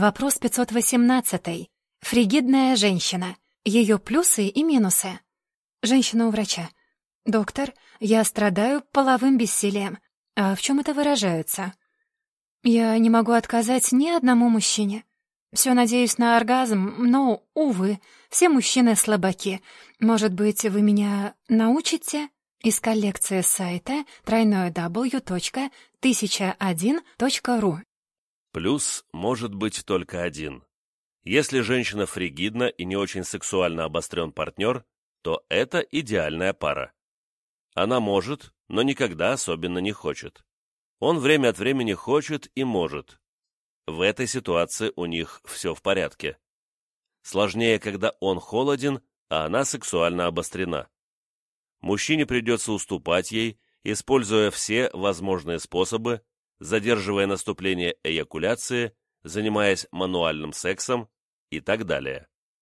Вопрос 518. Фригидная женщина. Ее плюсы и минусы. Женщина у врача. «Доктор, я страдаю половым бессилием. А в чем это выражается?» «Я не могу отказать ни одному мужчине. Все надеюсь на оргазм, но, увы, все мужчины слабаки. Может быть, вы меня научите?» Из коллекции сайта www.1001.ru Плюс может быть только один. Если женщина фригидна и не очень сексуально обострен партнер, то это идеальная пара. Она может, но никогда особенно не хочет. Он время от времени хочет и может. В этой ситуации у них все в порядке. Сложнее, когда он холоден, а она сексуально обострена. Мужчине придется уступать ей, используя все возможные способы, задерживая наступление эякуляции, занимаясь мануальным сексом и так далее.